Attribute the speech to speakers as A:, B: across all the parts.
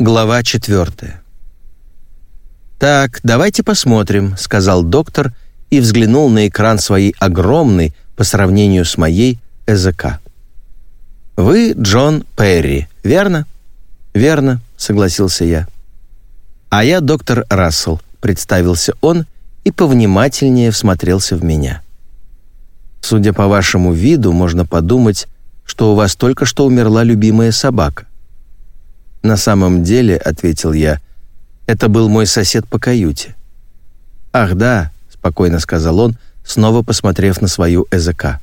A: Глава четвертая. «Так, давайте посмотрим», — сказал доктор и взглянул на экран своей огромной, по сравнению с моей, ЭЗК. «Вы Джон Перри, верно?» «Верно», — согласился я. «А я доктор Рассел», — представился он и повнимательнее всмотрелся в меня. «Судя по вашему виду, можно подумать, что у вас только что умерла любимая собака». «На самом деле», — ответил я, — «это был мой сосед по каюте». «Ах, да», — спокойно сказал он, снова посмотрев на свою ЭЗК.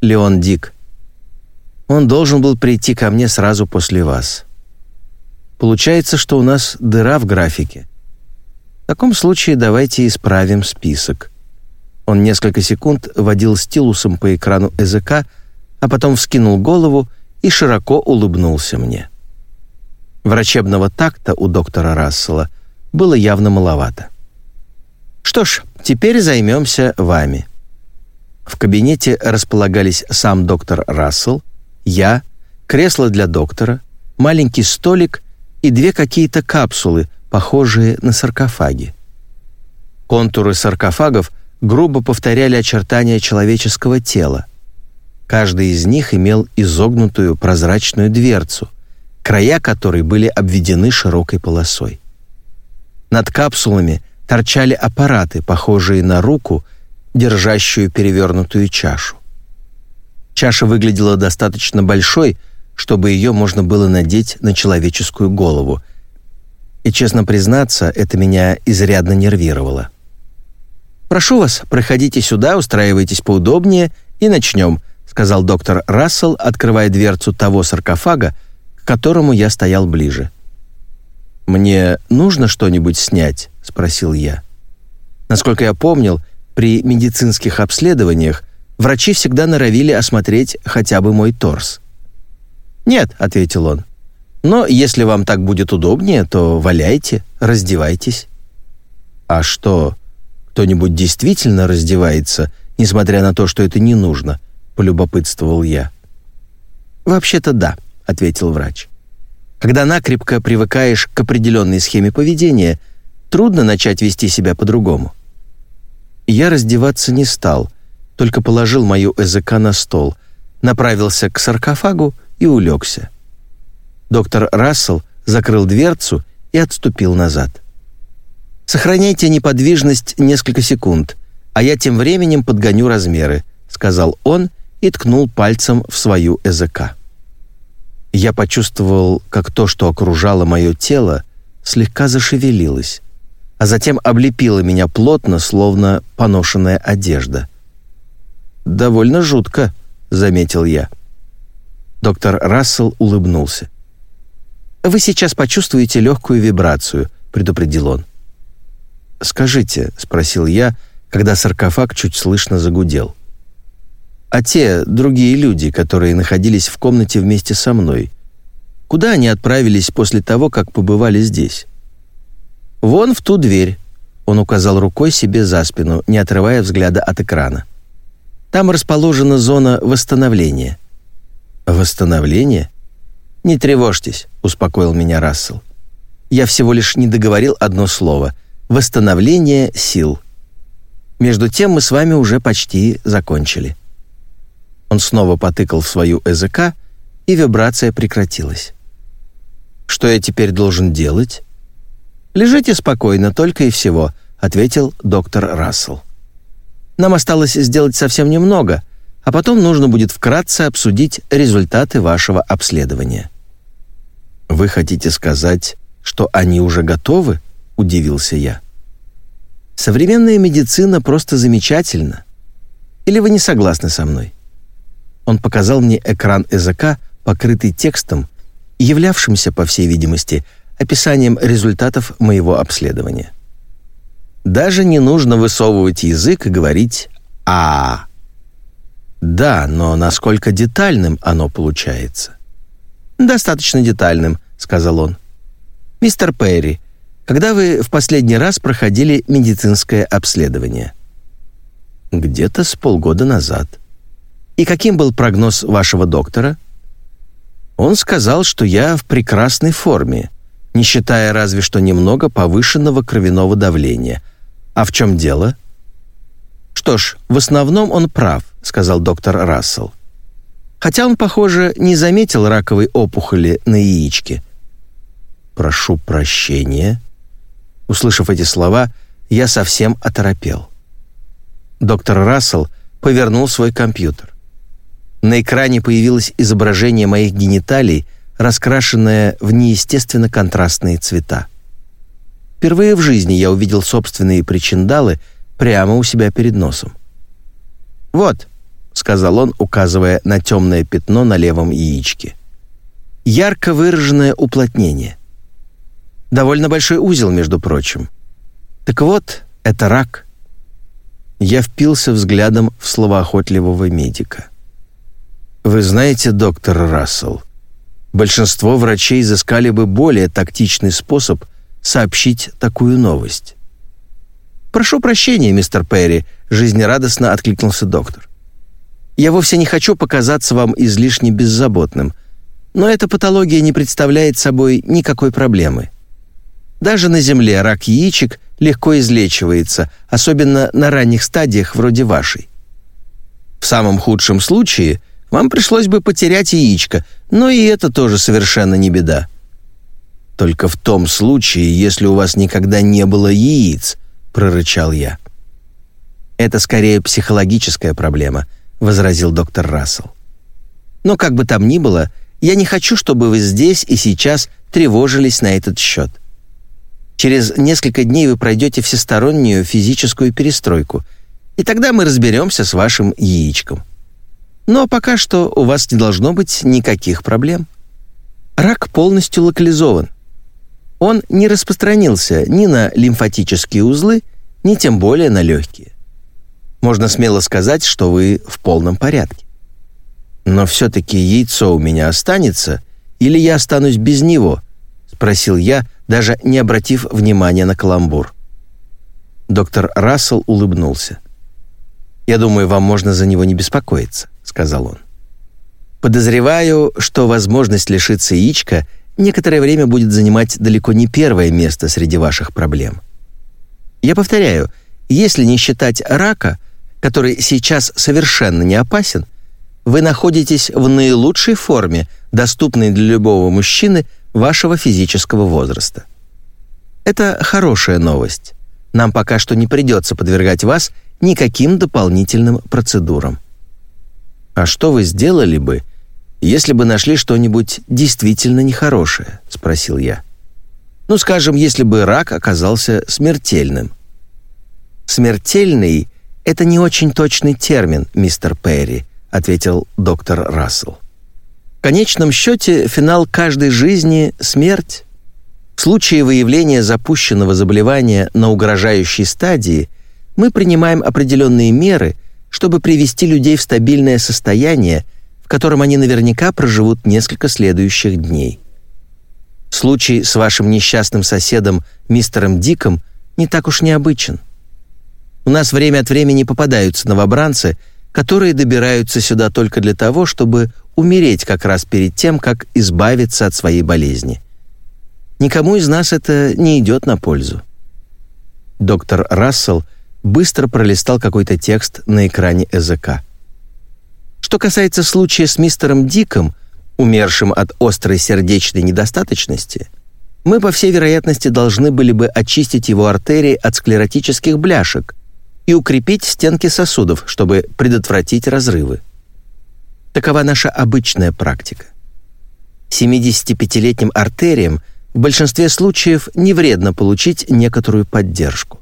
A: «Леон Дик. Он должен был прийти ко мне сразу после вас. Получается, что у нас дыра в графике. В таком случае давайте исправим список». Он несколько секунд водил стилусом по экрану ЭЗК, а потом вскинул голову и широко улыбнулся мне. Врачебного такта у доктора Рассела было явно маловато. «Что ж, теперь займемся вами». В кабинете располагались сам доктор Рассел, я, кресло для доктора, маленький столик и две какие-то капсулы, похожие на саркофаги. Контуры саркофагов грубо повторяли очертания человеческого тела. Каждый из них имел изогнутую прозрачную дверцу, края которой были обведены широкой полосой. Над капсулами торчали аппараты, похожие на руку, держащую перевернутую чашу. Чаша выглядела достаточно большой, чтобы ее можно было надеть на человеческую голову. И, честно признаться, это меня изрядно нервировало. «Прошу вас, проходите сюда, устраивайтесь поудобнее и начнем», сказал доктор Рассел, открывая дверцу того саркофага, которому я стоял ближе. «Мне нужно что-нибудь снять?» — спросил я. Насколько я помнил, при медицинских обследованиях врачи всегда норовили осмотреть хотя бы мой торс. «Нет», — ответил он. «Но если вам так будет удобнее, то валяйте, раздевайтесь». «А что, кто-нибудь действительно раздевается, несмотря на то, что это не нужно?» — полюбопытствовал я. «Вообще-то да», ответил врач. Когда накрепко привыкаешь к определенной схеме поведения, трудно начать вести себя по-другому. Я раздеваться не стал, только положил мою ЭЗК на стол, направился к саркофагу и улегся. Доктор Рассел закрыл дверцу и отступил назад. «Сохраняйте неподвижность несколько секунд, а я тем временем подгоню размеры», сказал он и ткнул пальцем в свою ЭЗК. Я почувствовал, как то, что окружало мое тело, слегка зашевелилось, а затем облепило меня плотно, словно поношенная одежда. «Довольно жутко», — заметил я. Доктор Рассел улыбнулся. «Вы сейчас почувствуете легкую вибрацию», — предупредил он. «Скажите», — спросил я, когда саркофаг чуть слышно загудел а те другие люди, которые находились в комнате вместе со мной? Куда они отправились после того, как побывали здесь? Вон в ту дверь. Он указал рукой себе за спину, не отрывая взгляда от экрана. Там расположена зона восстановления. Восстановление? Не тревожьтесь, успокоил меня Рассел. Я всего лишь не договорил одно слово. Восстановление сил. Между тем мы с вами уже почти закончили. Он снова потыкал в свою ЭЗК, и вибрация прекратилась. «Что я теперь должен делать?» «Лежите спокойно, только и всего», — ответил доктор Рассел. «Нам осталось сделать совсем немного, а потом нужно будет вкратце обсудить результаты вашего обследования». «Вы хотите сказать, что они уже готовы?» — удивился я. «Современная медицина просто замечательна. Или вы не согласны со мной?» Он показал мне экран языка, покрытый текстом, являвшимся, по всей видимости, описанием результатов моего обследования. Даже не нужно высовывать язык и говорить «а». Да, но насколько детальным оно получается? Достаточно детальным, сказал он. Мистер Перри, когда вы в последний раз проходили медицинское обследование? Где-то с полгода назад. И каким был прогноз вашего доктора? Он сказал, что я в прекрасной форме, не считая разве что немного повышенного кровяного давления. А в чем дело? Что ж, в основном он прав, сказал доктор Рассел. Хотя он, похоже, не заметил раковой опухоли на яичке. Прошу прощения. Услышав эти слова, я совсем оторопел. Доктор Рассел повернул свой компьютер. На экране появилось изображение моих гениталий, раскрашенное в неестественно контрастные цвета. Впервые в жизни я увидел собственные причиндалы прямо у себя перед носом. «Вот», — сказал он, указывая на темное пятно на левом яичке. «Ярко выраженное уплотнение. Довольно большой узел, между прочим. Так вот, это рак». Я впился взглядом в словоохотливого медика. «Вы знаете, доктор Рассел, большинство врачей изыскали бы более тактичный способ сообщить такую новость». «Прошу прощения, мистер Перри», — жизнерадостно откликнулся доктор. «Я вовсе не хочу показаться вам излишне беззаботным, но эта патология не представляет собой никакой проблемы. Даже на Земле рак яичек легко излечивается, особенно на ранних стадиях вроде вашей. В самом худшем случае вам пришлось бы потерять яичко, но и это тоже совершенно не беда. Только в том случае, если у вас никогда не было яиц, прорычал я. Это скорее психологическая проблема, возразил доктор Рассел. Но как бы там ни было, я не хочу, чтобы вы здесь и сейчас тревожились на этот счет. Через несколько дней вы пройдете всестороннюю физическую перестройку, и тогда мы разберемся с вашим яичком. Но пока что у вас не должно быть никаких проблем. Рак полностью локализован. Он не распространился ни на лимфатические узлы, ни тем более на легкие. Можно смело сказать, что вы в полном порядке. Но все-таки яйцо у меня останется, или я останусь без него? Спросил я, даже не обратив внимания на каламбур. Доктор Рассел улыбнулся. «Я думаю, вам можно за него не беспокоиться», — сказал он. «Подозреваю, что возможность лишиться яичка некоторое время будет занимать далеко не первое место среди ваших проблем. Я повторяю, если не считать рака, который сейчас совершенно не опасен, вы находитесь в наилучшей форме, доступной для любого мужчины вашего физического возраста. Это хорошая новость. Нам пока что не придется подвергать вас никаким дополнительным процедурам. А что вы сделали бы, если бы нашли что-нибудь действительно нехорошее, спросил я. Ну, скажем, если бы рак оказался смертельным. Смертельный это не очень точный термин, мистер Перри, ответил доктор Рассел. В конечном счете финал каждой жизни смерть. В случае выявления запущенного заболевания на угрожающей стадии – мы принимаем определенные меры, чтобы привести людей в стабильное состояние, в котором они наверняка проживут несколько следующих дней. Случай с вашим несчастным соседом мистером Диком не так уж необычен. У нас время от времени попадаются новобранцы, которые добираются сюда только для того, чтобы умереть как раз перед тем, как избавиться от своей болезни. Никому из нас это не идет на пользу. Доктор Рассел – быстро пролистал какой-то текст на экране ЭЗК. Что касается случая с мистером Диком, умершим от острой сердечной недостаточности, мы, по всей вероятности, должны были бы очистить его артерии от склеротических бляшек и укрепить стенки сосудов, чтобы предотвратить разрывы. Такова наша обычная практика. 75-летним артериям в большинстве случаев не вредно получить некоторую поддержку.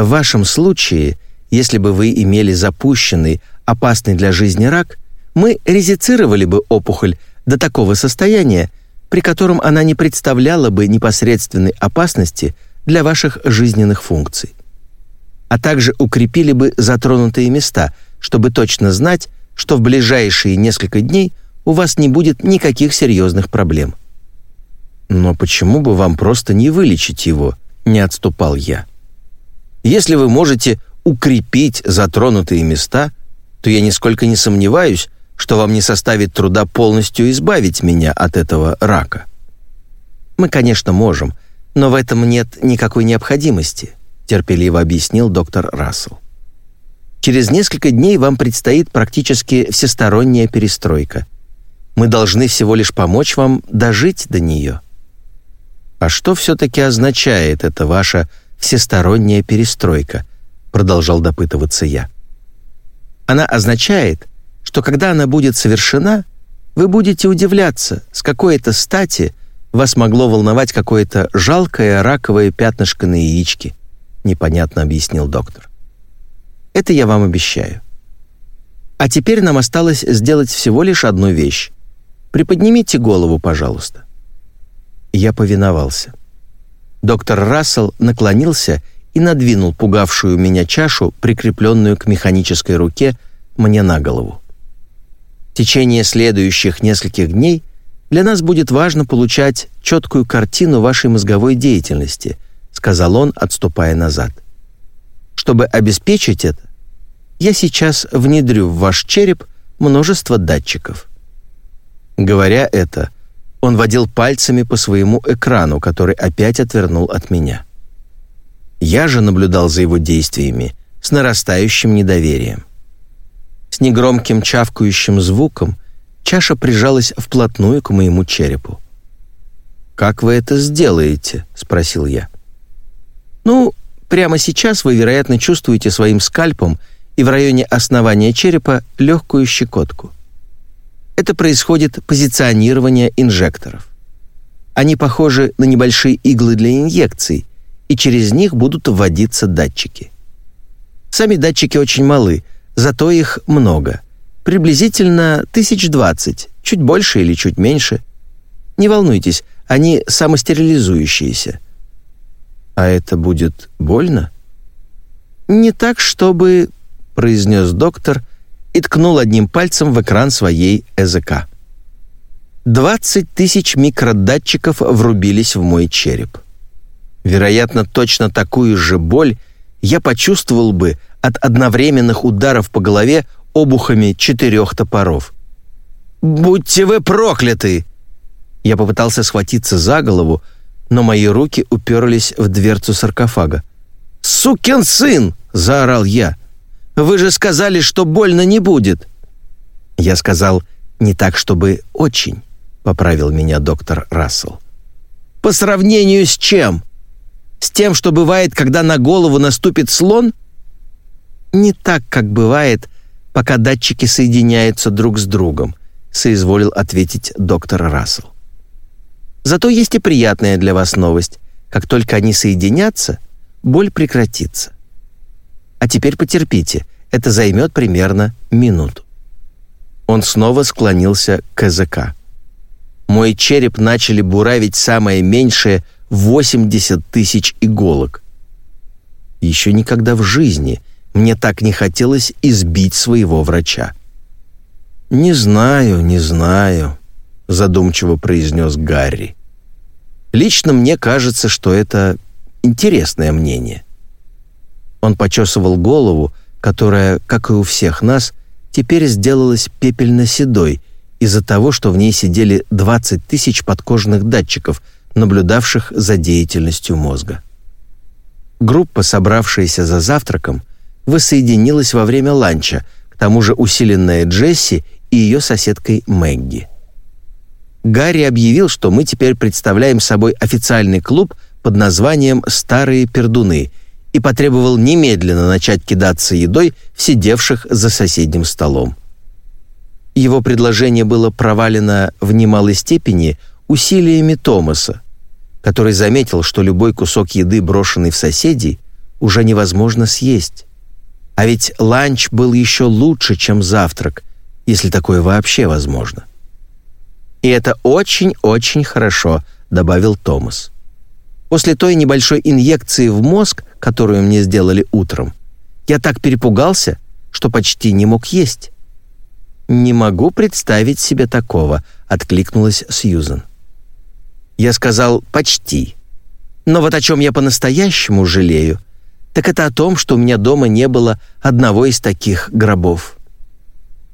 A: В вашем случае, если бы вы имели запущенный, опасный для жизни рак, мы резицировали бы опухоль до такого состояния, при котором она не представляла бы непосредственной опасности для ваших жизненных функций. А также укрепили бы затронутые места, чтобы точно знать, что в ближайшие несколько дней у вас не будет никаких серьезных проблем. Но почему бы вам просто не вылечить его, не отступал я. Если вы можете укрепить затронутые места, то я нисколько не сомневаюсь, что вам не составит труда полностью избавить меня от этого рака. Мы, конечно, можем, но в этом нет никакой необходимости, терпеливо объяснил доктор Рассел. Через несколько дней вам предстоит практически всесторонняя перестройка. Мы должны всего лишь помочь вам дожить до нее. А что все-таки означает эта ваша всесторонняя перестройка? Продолжал допытываться я. Она означает, что когда она будет совершена, вы будете удивляться, с какой это стати вас могло волновать какое-то жалкое раковое пятнышко на яичке, непонятно объяснил доктор. Это я вам обещаю. А теперь нам осталось сделать всего лишь одну вещь. Приподнимите голову, пожалуйста. Я повиновался. Доктор Рассел наклонился и надвинул пугавшую меня чашу, прикрепленную к механической руке, мне на голову. В течение следующих нескольких дней для нас будет важно получать четкую картину вашей мозговой деятельности, сказал он, отступая назад. Чтобы обеспечить это, я сейчас внедрю в ваш череп множество датчиков. Говоря это, он водил пальцами по своему экрану, который опять отвернул от меня. Я же наблюдал за его действиями с нарастающим недоверием. С негромким чавкающим звуком чаша прижалась вплотную к моему черепу. «Как вы это сделаете?» — спросил я. «Ну, прямо сейчас вы, вероятно, чувствуете своим скальпом и в районе основания черепа легкую щекотку. Это происходит позиционирование инжекторов. Они похожи на небольшие иглы для инъекций, и через них будут вводиться датчики. Сами датчики очень малы, зато их много. Приблизительно тысяч двадцать, чуть больше или чуть меньше. Не волнуйтесь, они самостерилизующиеся. А это будет больно? Не так, чтобы, произнес доктор и ткнул одним пальцем в экран своей ЭЗК. 20 тысяч микродатчиков врубились в мой череп. Вероятно, точно такую же боль я почувствовал бы от одновременных ударов по голове обухами четырех топоров. «Будьте вы прокляты!» Я попытался схватиться за голову, но мои руки уперлись в дверцу саркофага. «Сукин сын!» — заорал я. Вы же сказали, что больно не будет». Я сказал, «Не так, чтобы очень», — поправил меня доктор Рассел. «По сравнению с чем? С тем, что бывает, когда на голову наступит слон?» «Не так, как бывает, пока датчики соединяются друг с другом», — соизволил ответить доктор Рассел. «Зато есть и приятная для вас новость. Как только они соединятся, боль прекратится. А теперь потерпите, это займет примерно минуту. Он снова склонился к языка. Мой череп начали буравить самое меньшее 80 тысяч иголок. Еще никогда в жизни мне так не хотелось избить своего врача. «Не знаю, не знаю», — задумчиво произнес Гарри. «Лично мне кажется, что это интересное мнение». Он почесывал голову, которая, как и у всех нас, теперь сделалась пепельно-седой из-за того, что в ней сидели 20 тысяч подкожных датчиков, наблюдавших за деятельностью мозга. Группа, собравшаяся за завтраком, воссоединилась во время ланча, к тому же усиленная Джесси и ее соседкой Мэгги. Гарри объявил, что мы теперь представляем собой официальный клуб под названием «Старые пердуны», и потребовал немедленно начать кидаться едой в сидевших за соседним столом. Его предложение было провалено в немалой степени усилиями Томаса, который заметил, что любой кусок еды, брошенный в соседей, уже невозможно съесть. А ведь ланч был еще лучше, чем завтрак, если такое вообще возможно. «И это очень-очень хорошо», — добавил Томас. После той небольшой инъекции в мозг, которую мне сделали утром, я так перепугался, что почти не мог есть. «Не могу представить себе такого», — откликнулась Сьюзен. Я сказал «почти». Но вот о чем я по-настоящему жалею, так это о том, что у меня дома не было одного из таких гробов.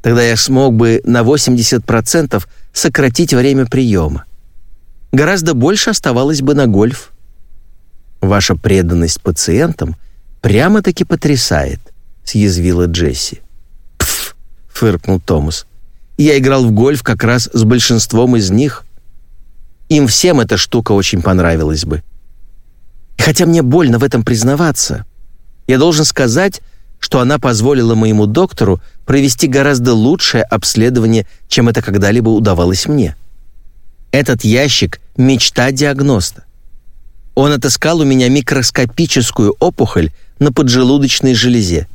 A: Тогда я смог бы на 80% сократить время приема. гораздо больше оставалось бы на гольф. Ваша преданность пациентам прямо-таки потрясает, съязвила Джесси. Пф, фыркнул Томас. Я играл в гольф как раз с большинством из них. Им всем эта штука очень понравилась бы. Хотя мне больно в этом признаваться, я должен сказать, что она позволила моему доктору провести гораздо лучшее обследование, чем это когда-либо удавалось мне. Этот ящик — мечта диагноста. Он отыскал у меня микроскопическую опухоль на поджелудочной железе.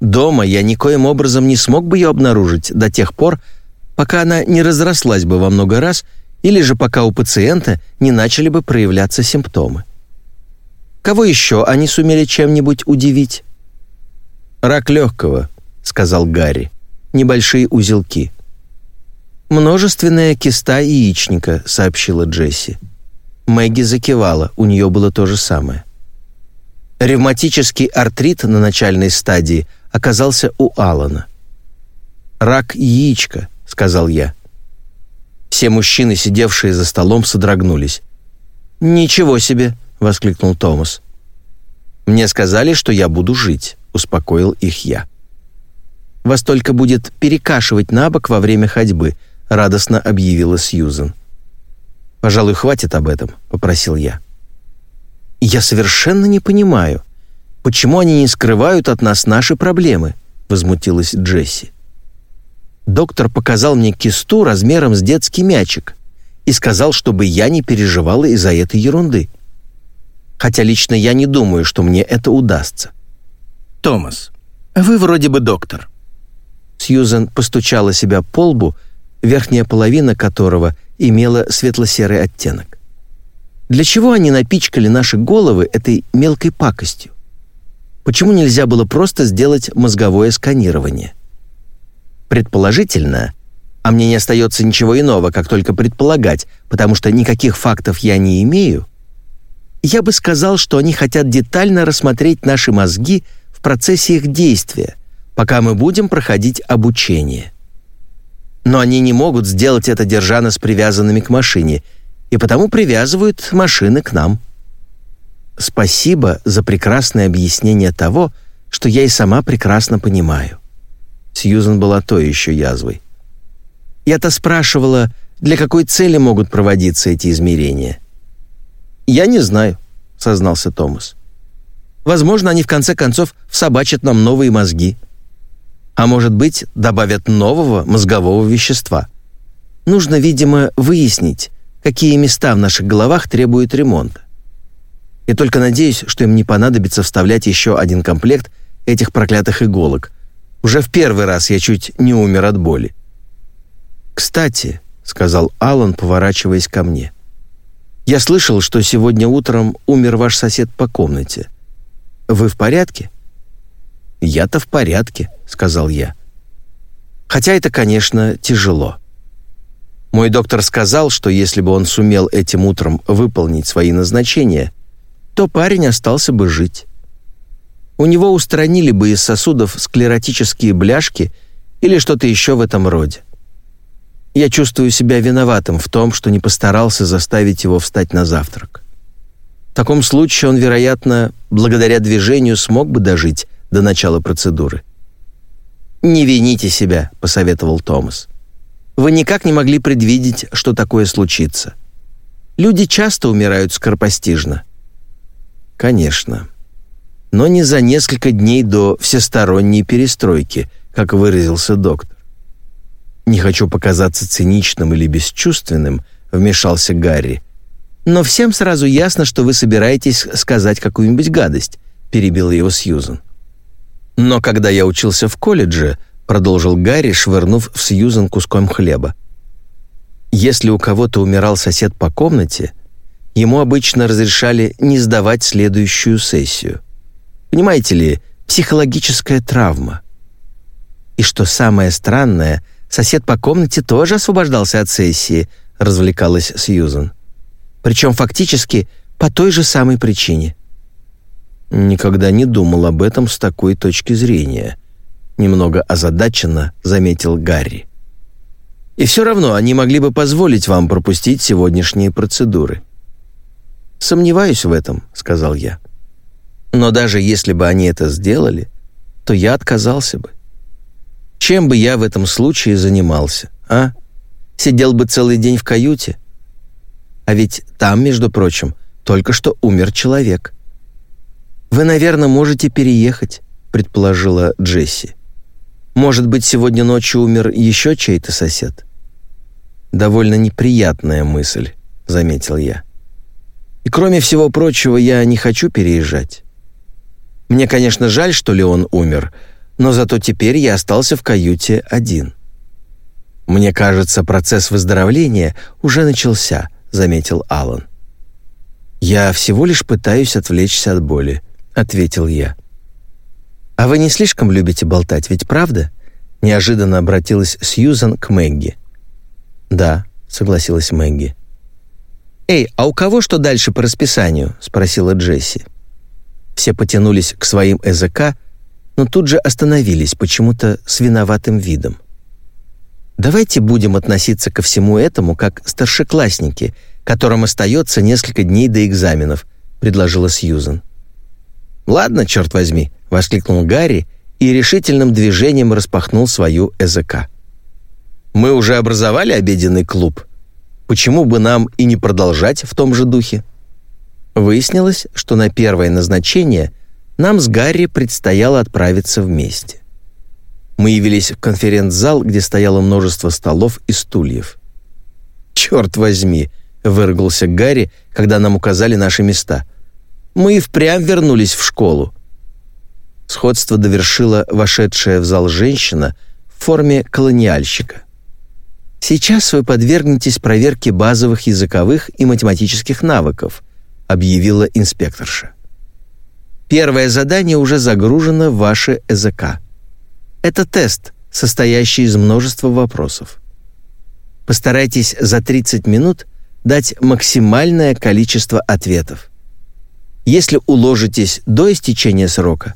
A: Дома я никоим образом не смог бы ее обнаружить до тех пор, пока она не разрослась бы во много раз или же пока у пациента не начали бы проявляться симптомы. Кого еще они сумели чем-нибудь удивить? «Рак легкого», — сказал Гарри. «Небольшие узелки». «Множественная киста яичника», — сообщила Джесси. Мэгги закивала, у нее было то же самое. Ревматический артрит на начальной стадии оказался у Алана. «Рак яичка», — сказал я. Все мужчины, сидевшие за столом, содрогнулись. «Ничего себе!» — воскликнул Томас. «Мне сказали, что я буду жить» успокоил их я. «Вас только будет перекашивать на бок во время ходьбы», — радостно объявила Сьюзен. «Пожалуй, хватит об этом», — попросил я. «Я совершенно не понимаю, почему они не скрывают от нас наши проблемы», — возмутилась Джесси. Доктор показал мне кисту размером с детский мячик и сказал, чтобы я не переживала из-за этой ерунды. Хотя лично я не думаю, что мне это удастся.
B: Томас, вы вроде бы доктор».
A: Сьюзен постучала себя по лбу, верхняя половина которого имела светло-серый оттенок. Для чего они напичкали наши головы этой мелкой пакостью? Почему нельзя было просто сделать мозговое сканирование? Предположительно, а мне не остается ничего иного, как только предполагать, потому что никаких фактов я не имею, я бы сказал, что они хотят детально рассмотреть наши мозги в процессе их действия, пока мы будем проходить обучение. Но они не могут сделать это, держа нас привязанными к машине, и потому привязывают машины к нам. Спасибо за прекрасное объяснение того, что я и сама прекрасно понимаю. Сьюзен была то еще язвой. Я-то спрашивала, для какой цели могут проводиться эти измерения. «Я не знаю», — сознался Томас. Возможно, они в конце концов всобачат нам новые мозги. А может быть, добавят нового мозгового вещества. Нужно, видимо, выяснить, какие места в наших головах требуют ремонта. И только надеюсь, что им не понадобится вставлять еще один комплект этих проклятых иголок. Уже в первый раз я чуть не умер от боли. «Кстати», — сказал Алан, поворачиваясь ко мне, — «я слышал, что сегодня утром умер ваш сосед по комнате. Вы в порядке?» «Я-то в порядке», — сказал я. «Хотя это, конечно, тяжело. Мой доктор сказал, что если бы он сумел этим утром выполнить свои назначения, то парень остался бы жить. У него устранили бы из сосудов склеротические бляшки или что-то еще в этом роде. Я чувствую себя виноватым в том, что не постарался заставить его встать на завтрак. В таком случае он, вероятно, благодаря движению смог бы дожить до начала процедуры. «Не вините себя», — посоветовал Томас. «Вы никак не могли предвидеть, что такое случится. Люди часто умирают скоропостижно». «Конечно. Но не за несколько дней до всесторонней перестройки», как выразился доктор. «Не хочу показаться циничным или бесчувственным», — вмешался Гарри, но всем сразу ясно, что вы собираетесь сказать какую-нибудь гадость», — перебила его Сьюзен. «Но когда я учился в колледже», — продолжил Гарри, швырнув в Сьюзен куском хлеба, «если у кого-то умирал сосед по комнате, ему обычно разрешали не сдавать следующую сессию. Понимаете ли, психологическая травма. И что самое странное, сосед по комнате тоже освобождался от сессии, развлекалась Сьюзен причем фактически по той же самой причине. Никогда не думал об этом с такой точки зрения, немного озадаченно заметил Гарри. И все равно они могли бы позволить вам пропустить сегодняшние процедуры. «Сомневаюсь в этом», — сказал я. «Но даже если бы они это сделали, то я отказался бы. Чем бы я в этом случае занимался, а? Сидел бы целый день в каюте? А ведь там, между прочим, только что умер человек. Вы, наверное, можете переехать, предположила Джесси. Может быть, сегодня ночью умер еще чей-то сосед? Довольно неприятная мысль, заметил я. И кроме всего прочего, я не хочу переезжать. Мне, конечно, жаль, что Леон умер, но зато теперь я остался в каюте один. Мне кажется, процесс выздоровления уже начался, заметил Алан. Я всего лишь пытаюсь отвлечься от боли, ответил я. А вы не слишком любите болтать, ведь правда? Неожиданно обратилась Сьюзан к Мэгги. Да, согласилась Мэгги. Эй, а у кого что дальше по расписанию? спросила Джесси. Все потянулись к своим ЭЗК, но тут же остановились почему-то с виноватым видом. Давайте будем относиться ко всему этому как старшеклассники, которым остается несколько дней до экзаменов, предложила Сьюзен. Ладно, черт возьми, воскликнул Гарри и решительным движением распахнул свою ЭЗК. Мы уже образовали обеденный клуб. Почему бы нам и не продолжать в том же духе? Выяснилось, что на первое назначение нам с Гарри предстояло отправиться вместе. Мы явились в конференц-зал, где стояло множество столов и стульев. «Черт возьми!» — выругался Гарри, когда нам указали наши места. «Мы и впрямь вернулись в школу». Сходство довершила вошедшая в зал женщина в форме колониальщика. «Сейчас вы подвергнетесь проверке базовых языковых и математических навыков», объявила инспекторша. Первое задание уже загружено в ваше ЭЗК. Это тест, состоящий из множества вопросов. Постарайтесь за 30 минут дать максимальное количество ответов. Если уложитесь до истечения срока,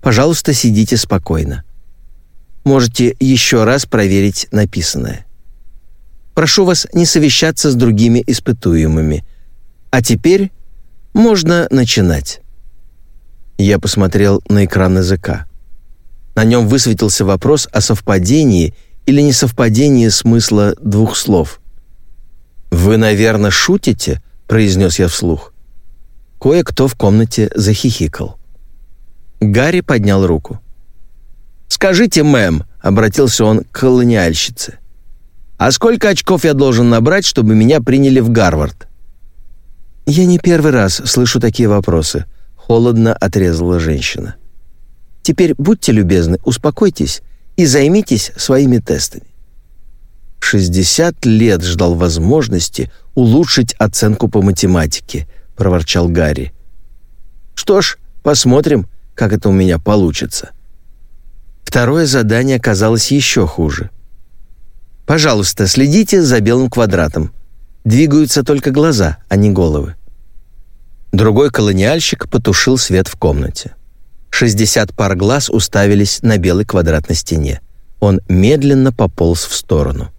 A: пожалуйста, сидите спокойно. Можете еще раз проверить написанное. Прошу вас не совещаться с другими испытуемыми. А теперь можно начинать. Я посмотрел на экран языка. На нем высветился вопрос о совпадении или несовпадении смысла двух слов. «Вы, наверное, шутите?» — произнес я вслух. Кое-кто в комнате захихикал. Гарри поднял руку. «Скажите, мэм», — обратился он к колониальщице, «а сколько очков я должен набрать, чтобы меня приняли в Гарвард?» «Я не первый раз слышу такие вопросы», — холодно отрезала женщина. «Теперь будьте любезны, успокойтесь и займитесь своими тестами». 60 лет ждал возможности улучшить оценку по математике», — проворчал Гарри. «Что ж, посмотрим, как это у меня получится». Второе задание оказалось еще хуже. «Пожалуйста, следите за белым квадратом. Двигаются только глаза, а не головы. Другой колониальщик потушил свет в комнате. 60 пар глаз уставились на белый квадрат на стене. Он медленно пополз в сторону.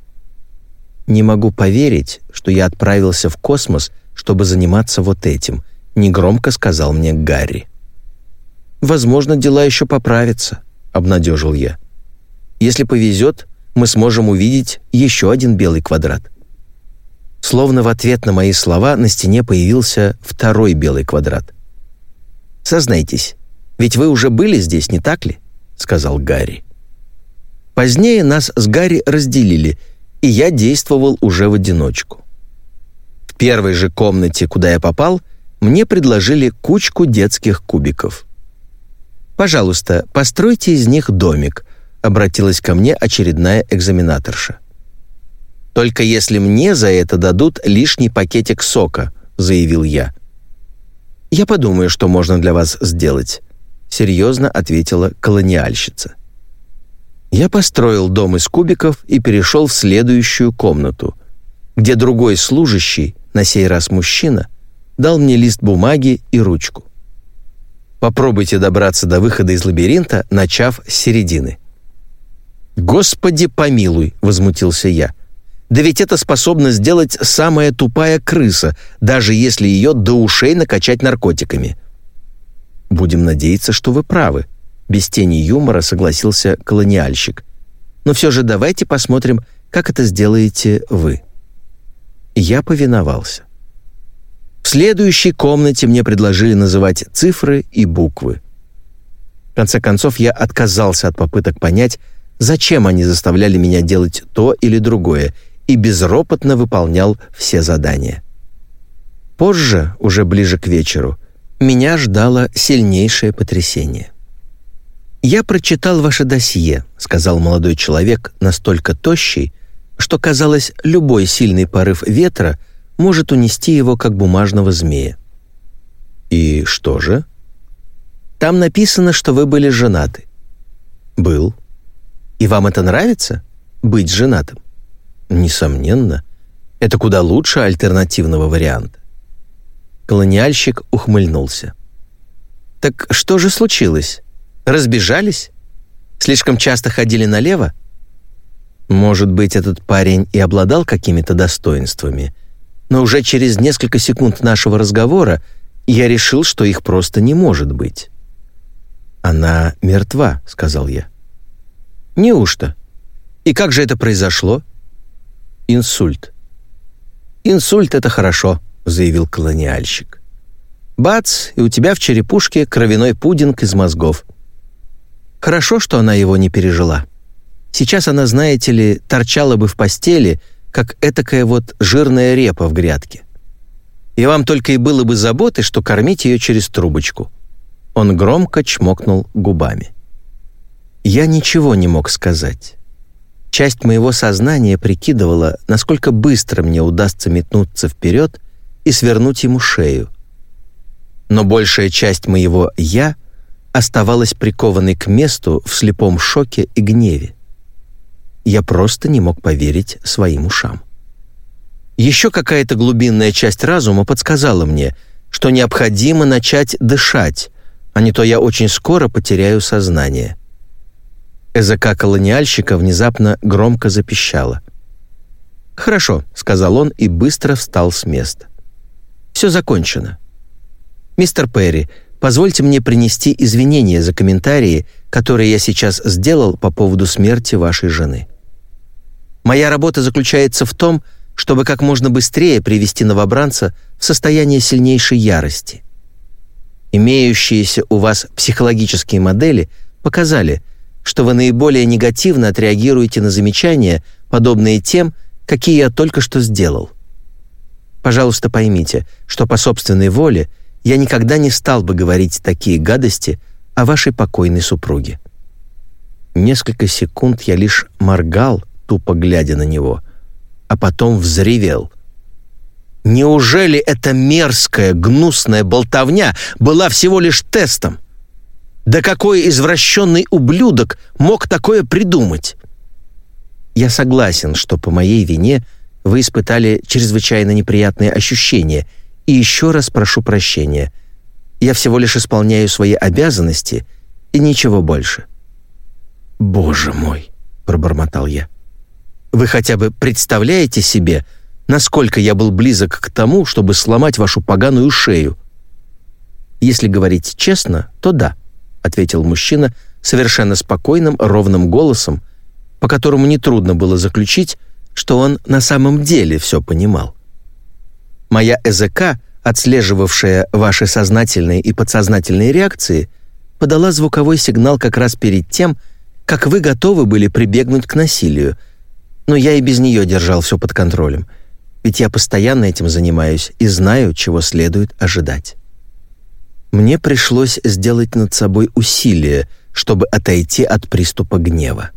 A: «Не могу поверить, что я отправился в космос, чтобы заниматься вот этим», — негромко сказал мне Гарри. «Возможно, дела еще поправятся», — обнадежил я. «Если повезет, мы сможем увидеть еще один белый квадрат». Словно в ответ на мои слова на стене появился второй белый квадрат. «Сознайтесь, ведь вы уже были здесь, не так ли?» — сказал Гарри. Позднее нас с Гарри разделили, и я действовал уже в одиночку. Первой же комнате, куда я попал, мне предложили кучку детских кубиков. «Пожалуйста, постройте из них домик», — обратилась ко мне очередная экзаменаторша. Только если мне за это дадут лишний пакетик сока», — заявил я. «Я подумаю, что можно для вас сделать», — серьезно ответила колониальщица. Я построил дом из кубиков и перешел в следующую комнату, где другой служащий, на сей раз мужчина, дал мне лист бумаги и ручку. Попробуйте добраться до выхода из лабиринта, начав с середины. «Господи помилуй!» — возмутился я. Да ведь это способно сделать самая тупая крыса, даже если ее до ушей накачать наркотиками. Будем надеяться, что вы правы. Без тени юмора согласился колониальщик. Но все же давайте посмотрим, как это сделаете вы. Я повиновался. В следующей комнате мне предложили называть цифры и буквы. В конце концов, я отказался от попыток понять, зачем они заставляли меня делать то или другое, и безропотно выполнял все задания. Позже, уже ближе к вечеру, меня ждало сильнейшее потрясение. «Я прочитал ваше досье», — сказал молодой человек, настолько тощий, что, казалось, любой сильный порыв ветра может унести его, как бумажного змея. «И что же?» «Там написано, что вы были женаты». «Был». «И вам это нравится? Быть женатым?» «Несомненно. Это куда лучше альтернативного варианта». Колониальщик ухмыльнулся. «Так что же случилось? Разбежались? Слишком часто ходили налево?» Может быть, этот парень и обладал какими-то достоинствами, но уже через несколько секунд нашего разговора я решил, что их просто не может быть. «Она мертва», — сказал я. «Неужто? И как же это произошло?» «Инсульт». «Инсульт — это хорошо», — заявил колониальщик. «Бац, и у тебя в черепушке кровяной пудинг из мозгов». Хорошо, что она его не пережила. Сейчас она, знаете ли, торчала бы в постели, как этакая вот жирная репа в грядке. И вам только и было бы заботы, что кормить ее через трубочку». Он громко чмокнул губами. Я ничего не мог сказать. Часть моего сознания прикидывала, насколько быстро мне удастся метнуться вперед и свернуть ему шею. Но большая часть моего «я» оставалась прикованной к месту в слепом шоке и гневе. Я просто не мог поверить своим ушам. Еще какая-то глубинная часть разума подсказала мне, что необходимо начать дышать, а не то я очень скоро потеряю сознание. ЭЗК колониальщика внезапно громко запищала. «Хорошо», — сказал он и быстро встал с места. «Все закончено. Мистер Перри, позвольте мне принести извинения за комментарии, которые я сейчас сделал по поводу смерти вашей жены. Моя работа заключается в том, чтобы как можно быстрее привести новобранца в состояние сильнейшей ярости. Имеющиеся у вас психологические модели показали, что вы наиболее негативно отреагируете на замечания, подобные тем, какие я только что сделал. Пожалуйста, поймите, что по собственной воле я никогда не стал бы говорить такие гадости о вашей покойной супруге. Несколько секунд я лишь моргал, тупо глядя на него, а потом взревел. Неужели эта мерзкая, гнусная болтовня была всего лишь тестом? Да какой извращенный ублюдок мог такое придумать? Я согласен, что по моей вине вы испытали чрезвычайно неприятные ощущения, и еще раз прошу прощения. Я всего лишь исполняю свои обязанности и ничего больше. «Боже мой!» — пробормотал я. Вы хотя бы представляете себе, насколько я был близок к тому, чтобы сломать вашу поганую шею? Если говорить честно, то да, ответил мужчина совершенно спокойным, ровным голосом, по которому нетрудно было заключить, что он на самом деле все понимал. Моя ЭЗК, отслеживавшая ваши сознательные и подсознательные реакции, подала звуковой сигнал как раз перед тем, как вы готовы были прибегнуть к насилию — но я и без нее держал все под контролем, ведь я постоянно этим занимаюсь и знаю, чего следует ожидать. Мне пришлось сделать над собой усилие, чтобы отойти от приступа гнева.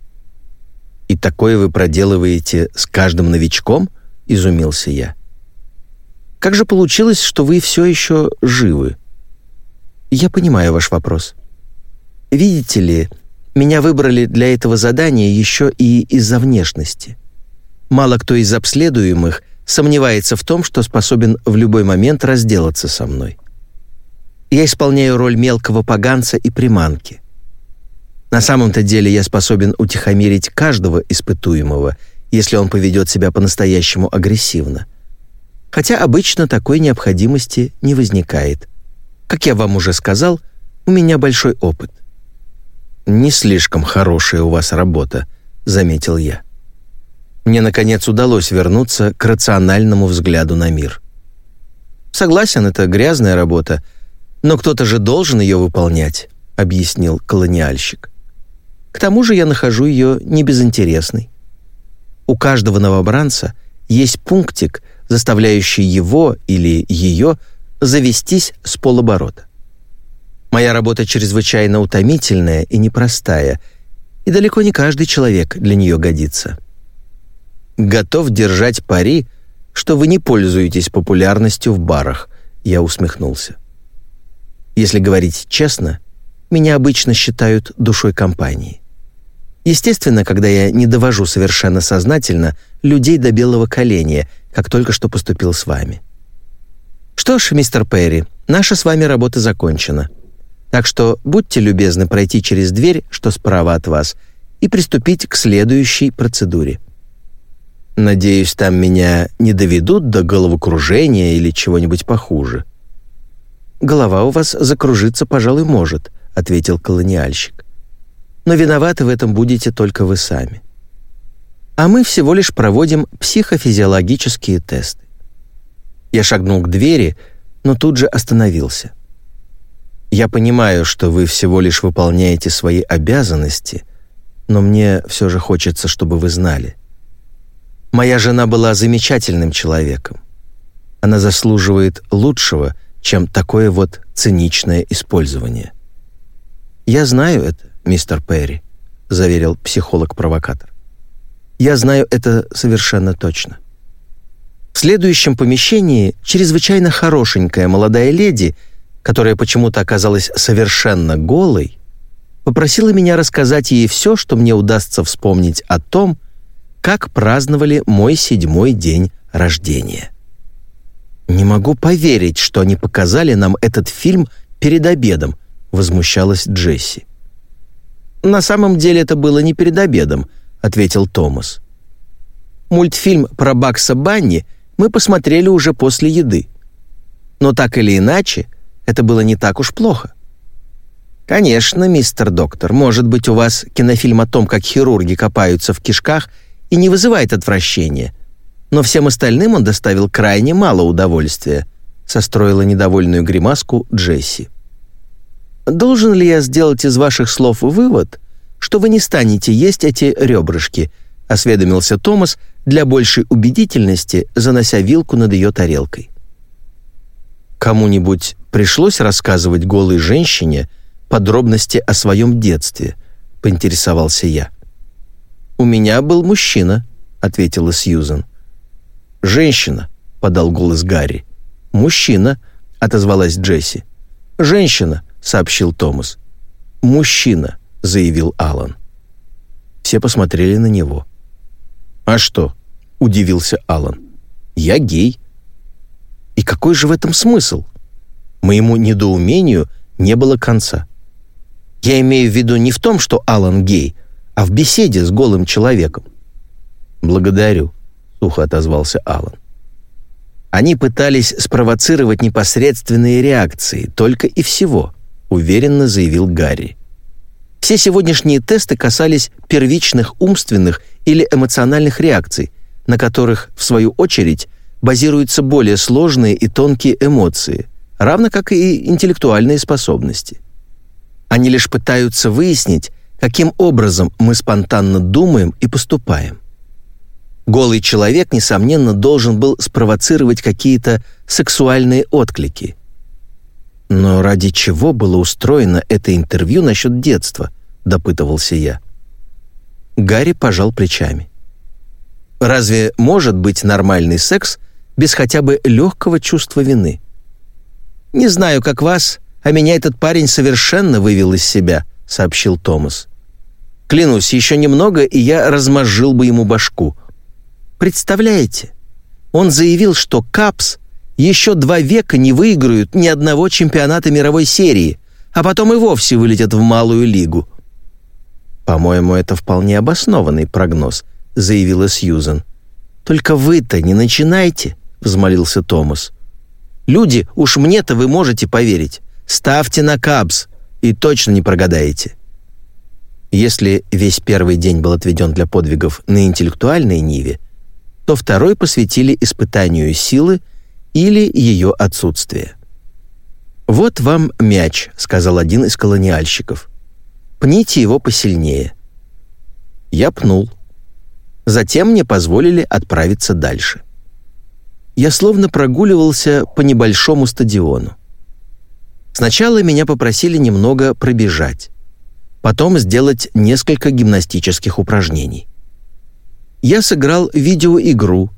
A: «И такое вы проделываете с каждым новичком?» — изумился я. «Как же получилось, что вы все еще живы?» «Я понимаю ваш вопрос. Видите ли, меня выбрали для этого задания еще и из-за внешности. Мало кто из обследуемых сомневается в том, что способен в любой момент разделаться со мной. Я исполняю роль мелкого поганца и приманки. На самом-то деле я способен утихомирить каждого испытуемого, если он поведет себя по-настоящему агрессивно. Хотя обычно такой необходимости не возникает. Как я вам уже сказал, у меня большой опыт. «Не слишком хорошая у вас работа», — заметил я. Мне, наконец, удалось вернуться к рациональному взгляду на мир. «Согласен, это грязная работа, но кто-то же должен ее выполнять», — объяснил колониальщик. «К тому же я нахожу ее не безинтересной. У каждого новобранца есть пунктик, заставляющий его или ее завестись с полоборота. Моя работа чрезвычайно утомительная и непростая, и далеко не каждый человек для нее годится. Готов держать пари, что вы не пользуетесь популярностью в барах, я усмехнулся. Если говорить честно, меня обычно считают душой компании. Естественно, когда я не довожу совершенно сознательно людей до белого коленя, как только что поступил с вами. Что ж, мистер Перри, наша с вами работа закончена. Так что будьте любезны пройти через дверь, что справа от вас, и приступить к следующей процедуре. Надеюсь, там меня не доведут до головокружения или чего-нибудь похуже. Голова у вас закружиться, пожалуй, может, ответил колониальщик но виноваты в этом будете только вы сами. А мы всего лишь проводим психофизиологические тесты. Я шагнул к двери, но тут же остановился. Я понимаю, что вы всего лишь выполняете свои обязанности, но мне все же хочется, чтобы вы знали. Моя жена была замечательным человеком. Она заслуживает лучшего, чем такое вот циничное использование. Я знаю это, мистер Перри», — заверил психолог-провокатор. «Я знаю это совершенно точно». В следующем помещении чрезвычайно хорошенькая молодая леди, которая почему-то оказалась совершенно голой, попросила меня рассказать ей все, что мне удастся вспомнить о том, как праздновали мой седьмой день рождения. «Не могу поверить, что они показали нам этот фильм перед обедом», — возмущалась Джесси. «На самом деле это было не перед обедом», — ответил Томас. «Мультфильм про Бакса Банни мы посмотрели уже после еды. Но так или иначе, это было не так уж плохо». «Конечно, мистер доктор, может быть, у вас кинофильм о том, как хирурги копаются в кишках, и не вызывает отвращения, но всем остальным он доставил крайне мало удовольствия», состроила недовольную гримаску Джесси. Должен ли я сделать из ваших слов вывод, что вы не станете есть эти ребрышки?» — осведомился Томас для большей убедительности, занося вилку над ее тарелкой. «Кому-нибудь пришлось рассказывать голой женщине подробности о своем детстве?» — поинтересовался я. «У меня был мужчина», — ответила Сьюзен. «Женщина», — подал голос Гарри. «Мужчина», — отозвалась Джесси. «Женщина», сообщил Томас. «Мужчина», — заявил Алан. Все посмотрели на него. «А что?» — удивился Алан. «Я гей». «И какой же в этом смысл?» Моему недоумению не было конца. Я имею в виду не в том, что Алан гей, а в беседе с голым человеком. «Благодарю», — сухо отозвался Алан. Они пытались спровоцировать непосредственные реакции, только и всего уверенно заявил Гарри. Все сегодняшние тесты касались первичных умственных или эмоциональных реакций, на которых, в свою очередь, базируются более сложные и тонкие эмоции, равно как и интеллектуальные способности. Они лишь пытаются выяснить, каким образом мы спонтанно думаем и поступаем. Голый человек, несомненно, должен был спровоцировать какие-то сексуальные отклики – «Но ради чего было устроено это интервью насчет детства?» — допытывался я. Гарри пожал плечами. «Разве может быть нормальный секс без хотя бы легкого чувства вины?» «Не знаю, как вас, а меня этот парень совершенно вывел из себя», — сообщил Томас. «Клянусь, еще немного, и я размозжил бы ему башку. Представляете, он заявил, что Капс еще два века не выиграют ни одного чемпионата мировой серии, а потом и вовсе вылетят в малую лигу. По-моему, это вполне обоснованный прогноз, — заявила Сьюзен. «Только вы-то не начинайте», — взмолился Томас. «Люди, уж мне-то вы можете поверить. Ставьте на Кабс, и точно не прогадаете». Если весь первый день был отведен для подвигов на интеллектуальной ниве, то второй посвятили испытанию силы или ее отсутствия. «Вот вам мяч», — сказал один из колониальщиков. «Пните его посильнее». Я пнул. Затем мне позволили отправиться дальше. Я словно прогуливался по небольшому стадиону. Сначала меня попросили немного пробежать, потом сделать несколько гимнастических упражнений. Я сыграл видеоигру,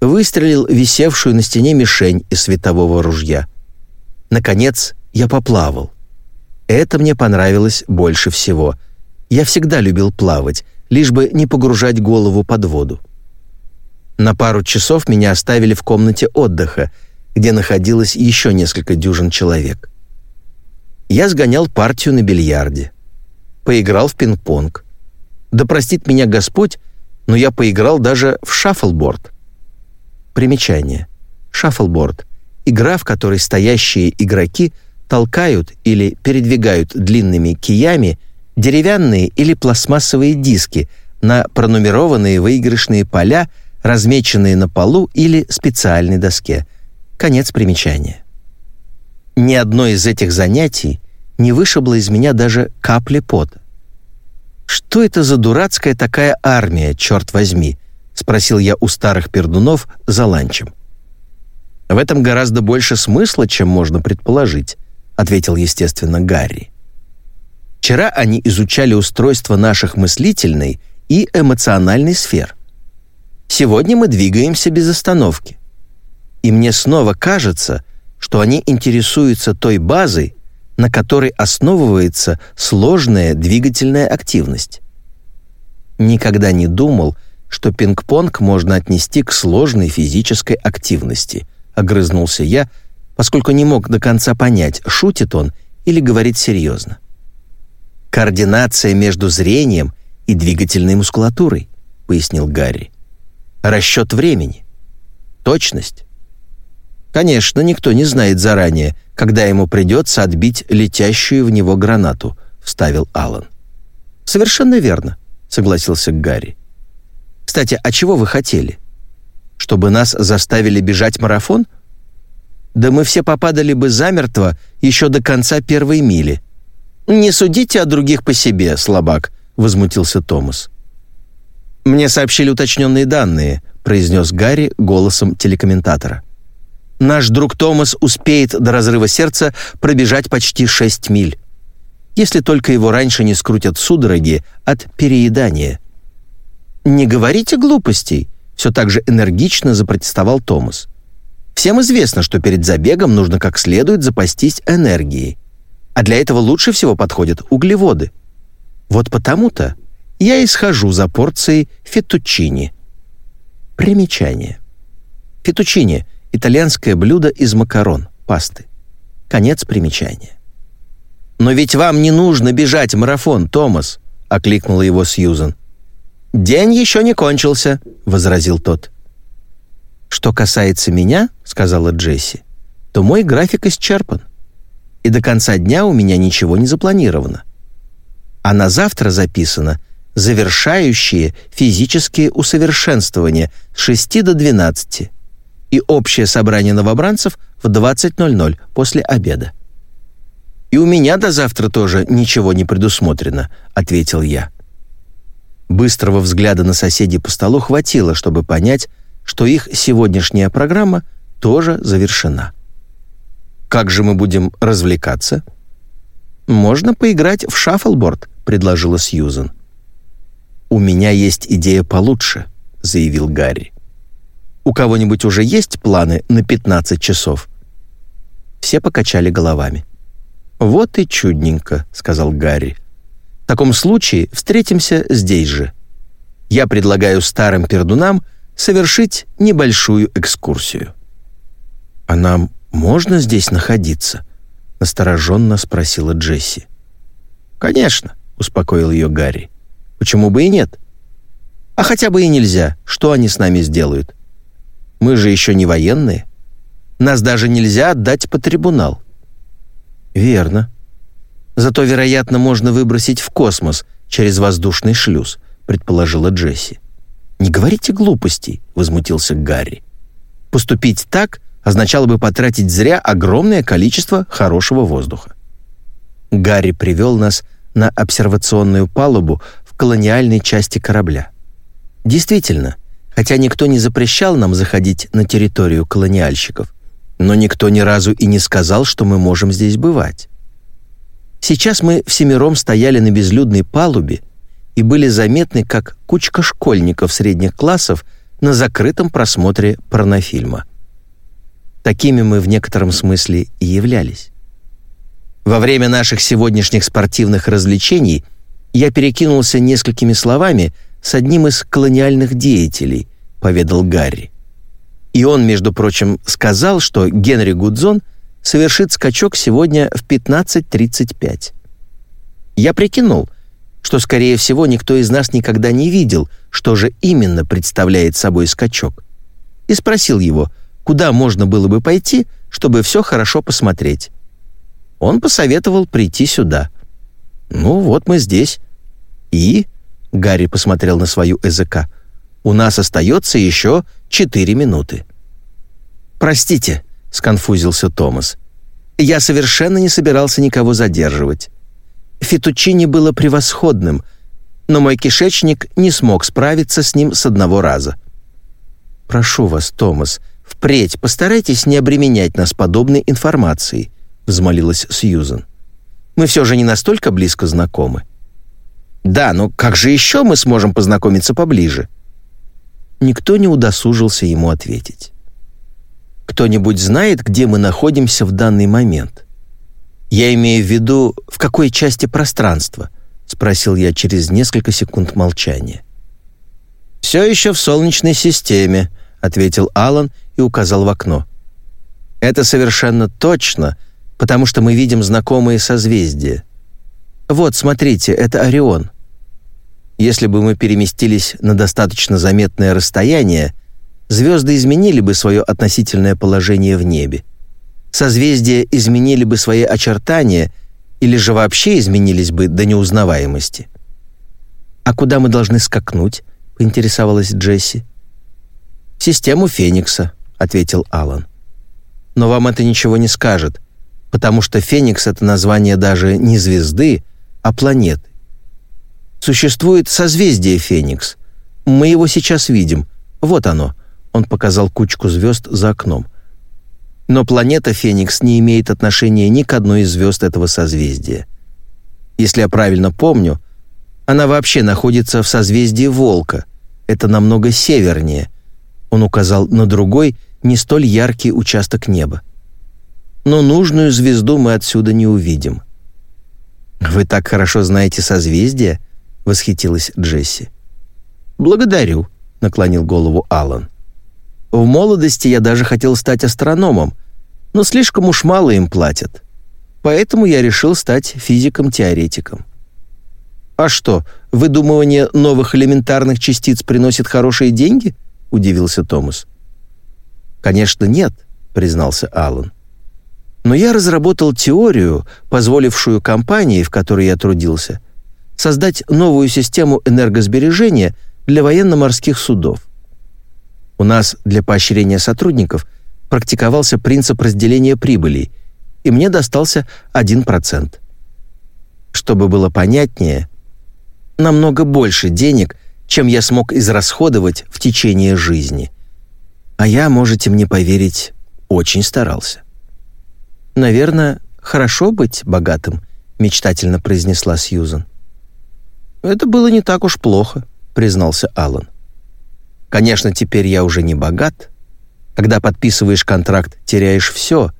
A: выстрелил висевшую на стене мишень из светового ружья. Наконец, я поплавал. Это мне понравилось больше всего. Я всегда любил плавать, лишь бы не погружать голову под воду. На пару часов меня оставили в комнате отдыха, где находилось еще несколько дюжин человек. Я сгонял партию на бильярде. Поиграл в пинг-понг. Да простит меня Господь, но я поиграл даже в шаффлборд. Примечание. Шаффлборд — игра, в которой стоящие игроки толкают или передвигают длинными киями деревянные или пластмассовые диски на пронумерованные выигрышные поля, размеченные на полу или специальной доске. Конец примечания. Ни одно из этих занятий не вышибло из меня даже капли пота. «Что это за дурацкая такая армия, черт возьми?» — спросил я у старых пердунов за ланчем. «В этом гораздо больше смысла, чем можно предположить», — ответил, естественно, Гарри. Вчера они изучали устройство наших мыслительной и эмоциональной сфер. Сегодня мы двигаемся без остановки. И мне снова кажется, что они интересуются той базой, на которой основывается сложная двигательная активность. Никогда не думал, что пинг-понг можно отнести к сложной физической активности, огрызнулся я, поскольку не мог до конца понять, шутит он или говорит серьезно. Координация между зрением и двигательной мускулатурой, пояснил Гарри. Расчет времени. Точность. Конечно, никто не знает заранее, когда ему придется отбить летящую в него гранату, вставил Алан. Совершенно верно, согласился Гарри. Кстати, а чего вы хотели? Чтобы нас заставили бежать марафон? Да мы все попадали бы замертво еще до конца первой мили. Не судите о других по себе, слабак, возмутился Томас. Мне сообщили уточненные данные, произнес Гарри голосом телекомментатора. Наш друг Томас успеет до разрыва сердца пробежать почти 6 миль. Если только его раньше не скрутят судороги от переедания. «Не говорите глупостей», — все так же энергично запротестовал Томас. «Всем известно, что перед забегом нужно как следует запастись энергией. А для этого лучше всего подходят углеводы. Вот потому-то я и схожу за порцией фетучини». Примечание. Фетучини — итальянское блюдо из макарон, пасты. Конец примечания. «Но ведь вам не нужно бежать в марафон, Томас», — окликнула его Сьюзен. «День еще не кончился», — возразил тот. «Что касается меня», — сказала Джесси, «то мой график исчерпан, и до конца дня у меня ничего не запланировано. А на завтра записано завершающие физические усовершенствования с 6 до 12 и общее собрание новобранцев в 20.00 после обеда. «И у меня до завтра тоже ничего не предусмотрено», — ответил я. Быстрого взгляда на соседей по столу хватило, чтобы понять, что их сегодняшняя программа тоже завершена. «Как же мы будем развлекаться?» «Можно поиграть в шаффлборд», — предложила Сьюзен. «У меня есть идея получше», — заявил Гарри. У кого-нибудь уже есть планы на 15 часов?» Все покачали головами. «Вот и чудненько», — сказал Гарри. «В таком случае встретимся здесь же. Я предлагаю старым пердунам совершить небольшую экскурсию». «А нам можно здесь находиться?» — настороженно спросила Джесси. «Конечно», — успокоил ее Гарри. «Почему бы и нет? А хотя бы и нельзя. Что они с нами сделают? Мы же еще не военные. Нас даже нельзя отдать по трибунал». «Верно. Зато, вероятно, можно выбросить в космос через воздушный шлюз», предположила Джесси. «Не говорите глупостей», — возмутился Гарри. «Поступить так означало бы потратить зря огромное количество хорошего воздуха». Гарри привел нас на обсервационную палубу в колониальной части корабля. Действительно, хотя никто не запрещал нам заходить на территорию колониальщиков, но никто ни разу и не сказал, что мы можем здесь бывать. Сейчас мы всемиром стояли на безлюдной палубе и были заметны как кучка школьников средних классов на закрытом просмотре порнофильма. Такими мы в некотором смысле и являлись. Во время наших сегодняшних спортивных развлечений я перекинулся несколькими словами с одним из колониальных деятелей, поведал Гарри. И он, между прочим, сказал, что Генри Гудзон совершит скачок сегодня в 15.35. Я прикинул, что, скорее всего, никто из нас никогда не видел, что же именно представляет собой скачок, и спросил его, куда можно было бы пойти, чтобы все хорошо посмотреть. Он посоветовал прийти сюда. «Ну, вот мы здесь». «И?» — Гарри посмотрел на свою языка. «У нас остается еще четыре минуты». «Простите», — сконфузился Томас. «Я совершенно не собирался никого задерживать. Фетучини было превосходным, но мой кишечник не смог справиться с ним с одного раза». «Прошу вас, Томас, впредь постарайтесь не обременять нас подобной информацией», — взмолилась Сьюзен. «Мы все же не настолько близко знакомы». «Да, но как же еще мы сможем познакомиться поближе?» Никто не удосужился ему ответить. Кто-нибудь знает, где мы находимся в данный момент? Я имею в виду, в какой части пространства? спросил я через несколько секунд молчания. «Все еще в Солнечной системе», — ответил Алан и указал в окно. «Это совершенно точно, потому что мы видим знакомые созвездия. Вот, смотрите, это Орион. Если бы мы переместились на достаточно заметное расстояние, звезды изменили бы свое относительное положение в небе. Созвездия изменили бы свои очертания или же вообще изменились бы до неузнаваемости. «А куда мы должны скакнуть?» — поинтересовалась Джесси. «В систему Феникса», — ответил Алан. «Но вам это ничего не скажет, потому что Феникс — это название даже не звезды, а планеты. Существует созвездие Феникс. Мы его сейчас видим. Вот оно. Он показал кучку звезд за окном. Но планета Феникс не имеет отношения ни к одной из звезд этого созвездия. Если я правильно помню, она вообще находится в созвездии Волка. Это намного севернее. Он указал на другой, не столь яркий участок неба. Но нужную звезду мы отсюда не увидим. «Вы так хорошо знаете созвездия?» — восхитилась Джесси. «Благодарю», — наклонил голову Алан. В молодости я даже хотел стать астрономом, но слишком уж мало им платят. Поэтому я решил стать физиком-теоретиком. «А что, выдумывание новых элементарных частиц приносит хорошие деньги?» — удивился Томас. «Конечно, нет», — признался Аллан. «Но я разработал теорию, позволившую компании, в которой я трудился, создать новую систему энергосбережения для военно-морских судов. У нас для поощрения сотрудников практиковался принцип разделения прибыли, и мне достался 1%. Чтобы было понятнее, намного больше денег, чем я смог израсходовать в течение жизни. А я, можете мне поверить, очень старался. «Наверное, хорошо быть богатым», — мечтательно произнесла Сьюзан. «Это было не так уж плохо», — признался Аллан. Конечно, теперь я уже не богат. Когда подписываешь контракт, теряешь все.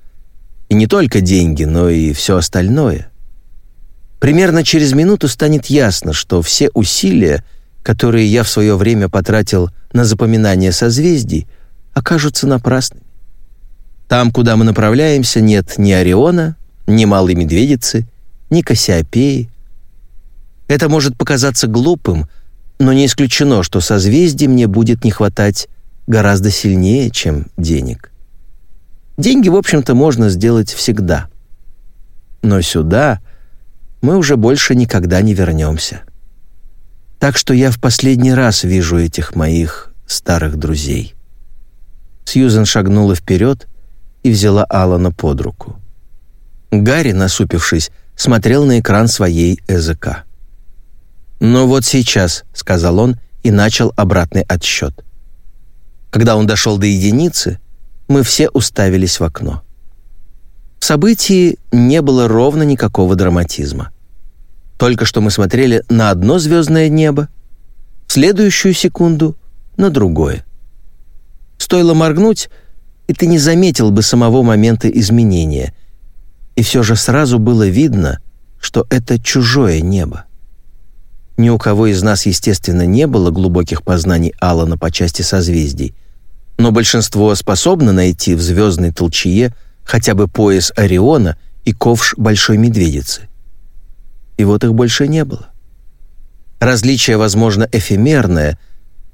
A: И не только деньги, но и все остальное. Примерно через минуту станет ясно, что все усилия, которые я в свое время потратил на запоминание созвездий, окажутся напрасными. Там, куда мы направляемся, нет ни Ориона, ни Малой Медведицы, ни Кассиопеи. Это может показаться глупым, но не исключено, что созвездий мне будет не хватать гораздо сильнее, чем денег. Деньги, в общем-то, можно сделать всегда. Но сюда мы уже больше никогда не вернемся. Так что я в последний раз вижу этих моих старых друзей». Сьюзен шагнула вперед и взяла Алана под руку. Гарри, насупившись, смотрел на экран своей ЭЗК. «Ну вот сейчас», — сказал он и начал обратный отсчет. Когда он дошел до единицы, мы все уставились в окно. В событии не было ровно никакого драматизма. Только что мы смотрели на одно звездное небо, в следующую секунду — на другое. Стоило моргнуть, и ты не заметил бы самого момента изменения, и все же сразу было видно, что это чужое небо. Ни у кого из нас, естественно, не было глубоких познаний Алана по части созвездий, но большинство способно найти в звездной толчье хотя бы пояс Ориона и ковш Большой Медведицы. И вот их больше не было. Различие, возможно, эфемерное,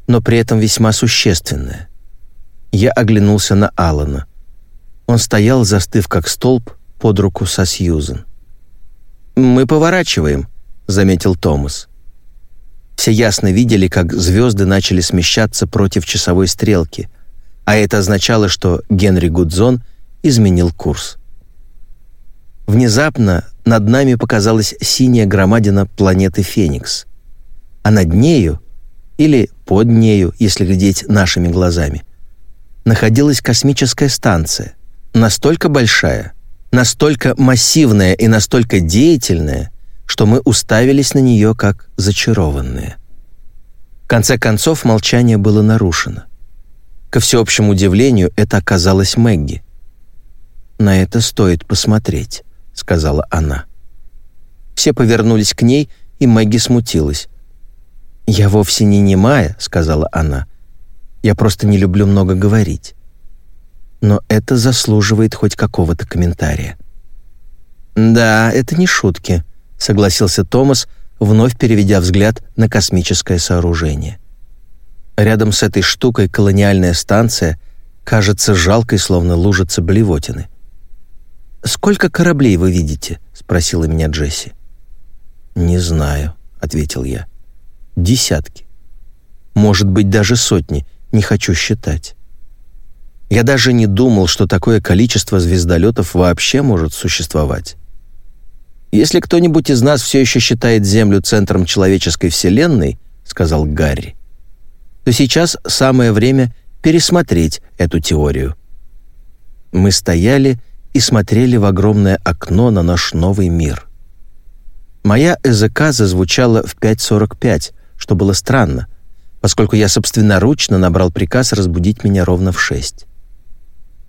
A: но при этом весьма существенное. Я оглянулся на Алана. Он стоял, застыв как столб, под руку со Сьюзен. «Мы поворачиваем», — заметил Томас. Все ясно видели, как звезды начали смещаться против часовой стрелки, а это означало, что Генри Гудзон изменил курс. Внезапно над нами показалась синяя громадина планеты Феникс, а над нею, или под нею, если глядеть нашими глазами, находилась космическая станция, настолько большая, настолько массивная и настолько деятельная, что мы уставились на нее как зачарованные. В конце концов молчание было нарушено. Ко всеобщему удивлению, это оказалась Мэгги. «На это стоит посмотреть», — сказала она. Все повернулись к ней, и Мэгги смутилась. «Я вовсе не немая», — сказала она. «Я просто не люблю много говорить». Но это заслуживает хоть какого-то комментария. «Да, это не шутки», — согласился Томас, вновь переведя взгляд на космическое сооружение. Рядом с этой штукой колониальная станция кажется жалкой, словно лужица блевотины. «Сколько кораблей вы видите?» — спросила меня Джесси. «Не знаю», — ответил я. «Десятки. Может быть, даже сотни. Не хочу считать». Я даже не думал, что такое количество звездолетов вообще может существовать. «Если кто-нибудь из нас все еще считает Землю центром человеческой вселенной», — сказал Гарри, то сейчас самое время пересмотреть эту теорию. Мы стояли и смотрели в огромное окно на наш новый мир. Моя ЭЗК зазвучала в 5.45, что было странно, поскольку я собственноручно набрал приказ разбудить меня ровно в 6.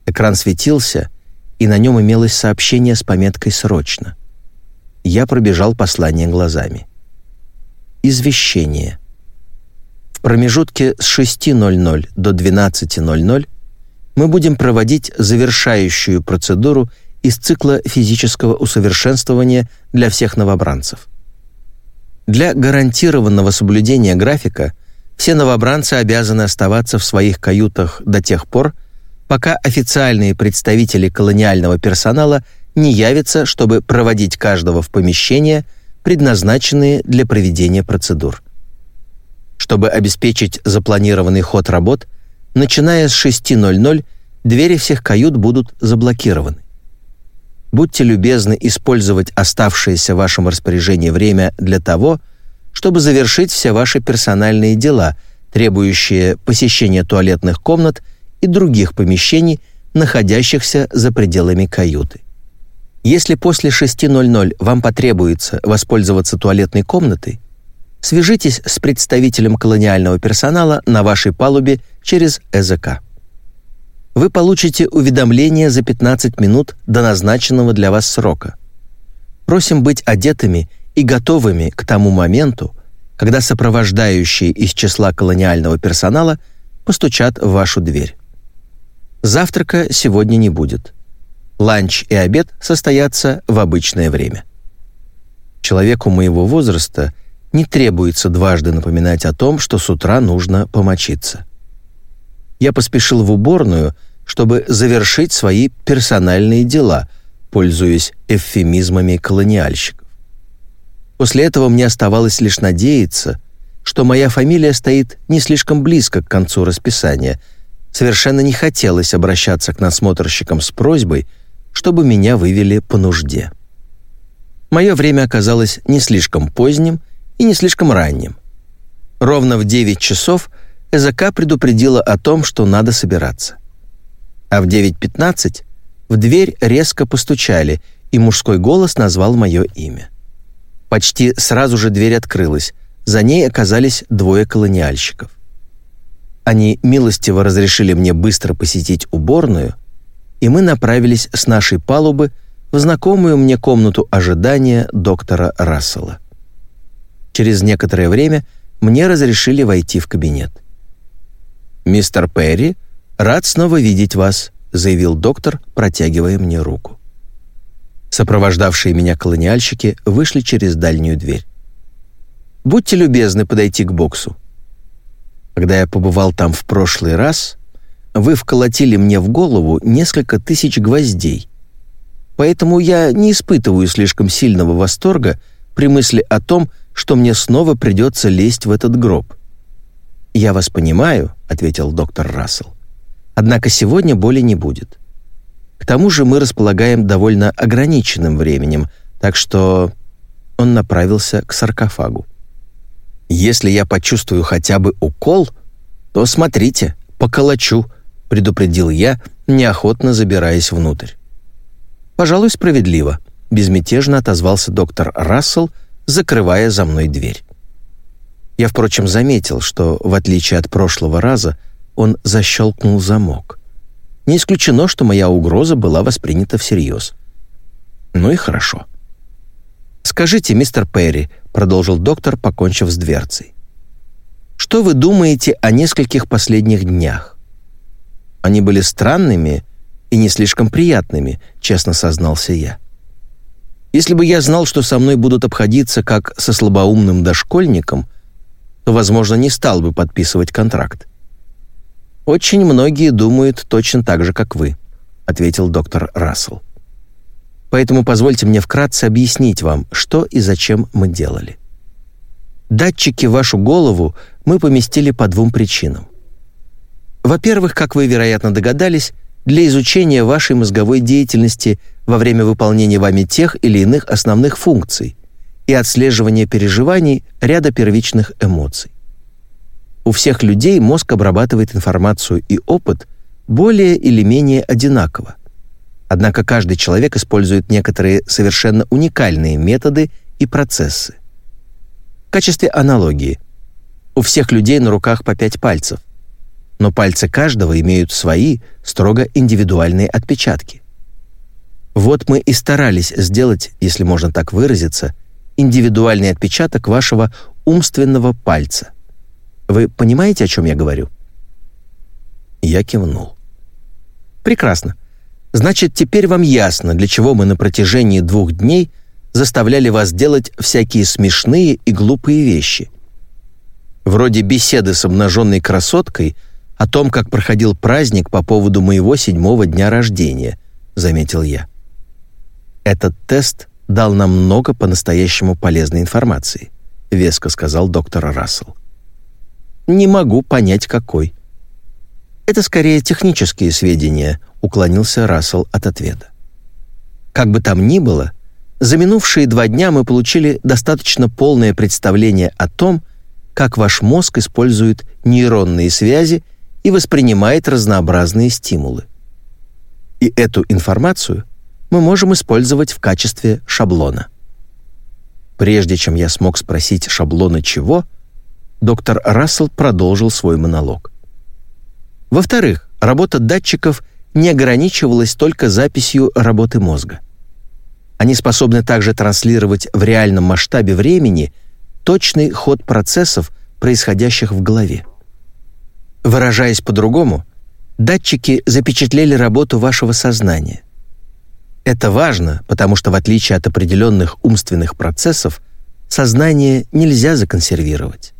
A: Экран светился, и на нем имелось сообщение с пометкой «Срочно». Я пробежал послание глазами. Извещение. В промежутке с 6.00 до 12.00 мы будем проводить завершающую процедуру из цикла физического усовершенствования для всех новобранцев. Для гарантированного соблюдения графика все новобранцы обязаны оставаться в своих каютах до тех пор, пока официальные представители колониального персонала не явится, чтобы проводить каждого в помещения, предназначенные для проведения процедур. Чтобы обеспечить запланированный ход работ, начиная с 6.00 двери всех кают будут заблокированы. Будьте любезны использовать оставшееся в вашем распоряжении время для того, чтобы завершить все ваши персональные дела, требующие посещения туалетных комнат и других помещений, находящихся за пределами каюты. Если после 6.00 вам потребуется воспользоваться туалетной комнатой, свяжитесь с представителем колониального персонала на вашей палубе через ЭЗК. Вы получите уведомление за 15 минут до назначенного для вас срока. Просим быть одетыми и готовыми к тому моменту, когда сопровождающие из числа колониального персонала постучат в вашу дверь. Завтрака сегодня не будет ланч и обед состоятся в обычное время. Человеку моего возраста не требуется дважды напоминать о том, что с утра нужно помочиться. Я поспешил в уборную, чтобы завершить свои персональные дела, пользуясь эвфемизмами колониальщиков. После этого мне оставалось лишь надеяться, что моя фамилия стоит не слишком близко к концу расписания. Совершенно не хотелось обращаться к насмотрщикам с просьбой, чтобы меня вывели по нужде. Мое время оказалось не слишком поздним и не слишком ранним. Ровно в 9 часов ЭЗК предупредила о том, что надо собираться. А в 9.15 в дверь резко постучали, и мужской голос назвал мое имя. Почти сразу же дверь открылась. За ней оказались двое колониальщиков. Они милостиво разрешили мне быстро посетить уборную, и мы направились с нашей палубы в знакомую мне комнату ожидания доктора Рассела. Через некоторое время мне разрешили войти в кабинет. «Мистер Перри, рад снова видеть вас», заявил доктор, протягивая мне руку. Сопровождавшие меня колониальщики вышли через дальнюю дверь. «Будьте любезны подойти к боксу. Когда я побывал там в прошлый раз, вы вколотили мне в голову несколько тысяч гвоздей. Поэтому я не испытываю слишком сильного восторга при мысли о том, что мне снова придется лезть в этот гроб. «Я вас понимаю», — ответил доктор Рассел. «Однако сегодня боли не будет. К тому же мы располагаем довольно ограниченным временем, так что он направился к саркофагу. «Если я почувствую хотя бы укол, то смотрите, поколочу», — предупредил я, неохотно забираясь внутрь. «Пожалуй, справедливо», — безмятежно отозвался доктор Рассел, закрывая за мной дверь. Я, впрочем, заметил, что, в отличие от прошлого раза, он защелкнул замок. Не исключено, что моя угроза была воспринята всерьез. Ну и хорошо. «Скажите, мистер Перри», — продолжил доктор, покончив с дверцей, «что вы думаете о нескольких последних днях?» Они были странными и не слишком приятными, честно сознался я. Если бы я знал, что со мной будут обходиться как со слабоумным дошкольником, то, возможно, не стал бы подписывать контракт. «Очень многие думают точно так же, как вы», — ответил доктор Рассел. «Поэтому позвольте мне вкратце объяснить вам, что и зачем мы делали. Датчики в вашу голову мы поместили по двум причинам. Во-первых, как вы, вероятно, догадались, для изучения вашей мозговой деятельности во время выполнения вами тех или иных основных функций и отслеживания переживаний ряда первичных эмоций. У всех людей мозг обрабатывает информацию и опыт более или менее одинаково. Однако каждый человек использует некоторые совершенно уникальные методы и процессы. В качестве аналогии, у всех людей на руках по пять пальцев, но пальцы каждого имеют свои, строго индивидуальные отпечатки. Вот мы и старались сделать, если можно так выразиться, индивидуальный отпечаток вашего умственного пальца. Вы понимаете, о чем я говорю?» Я кивнул. «Прекрасно. Значит, теперь вам ясно, для чего мы на протяжении двух дней заставляли вас делать всякие смешные и глупые вещи. Вроде беседы с обнаженной красоткой о том, как проходил праздник по поводу моего седьмого дня рождения», — заметил я. «Этот тест дал нам много по-настоящему полезной информации», — веско сказал доктор Рассел. Не могу понять, какой. Это скорее технические сведения, уклонился Рассел от ответа. Как бы там ни было, за минувшие два дня мы получили достаточно полное представление о том, как ваш мозг использует нейронные связи и воспринимает разнообразные стимулы. И эту информацию мы можем использовать в качестве шаблона. Прежде чем я смог спросить шаблона чего, доктор Рассел продолжил свой монолог. Во-вторых, работа датчиков не ограничивалась только записью работы мозга. Они способны также транслировать в реальном масштабе времени точный ход процессов, происходящих в голове. Выражаясь по-другому, датчики запечатлели работу вашего сознания. Это важно, потому что в отличие от определенных умственных процессов, сознание нельзя законсервировать.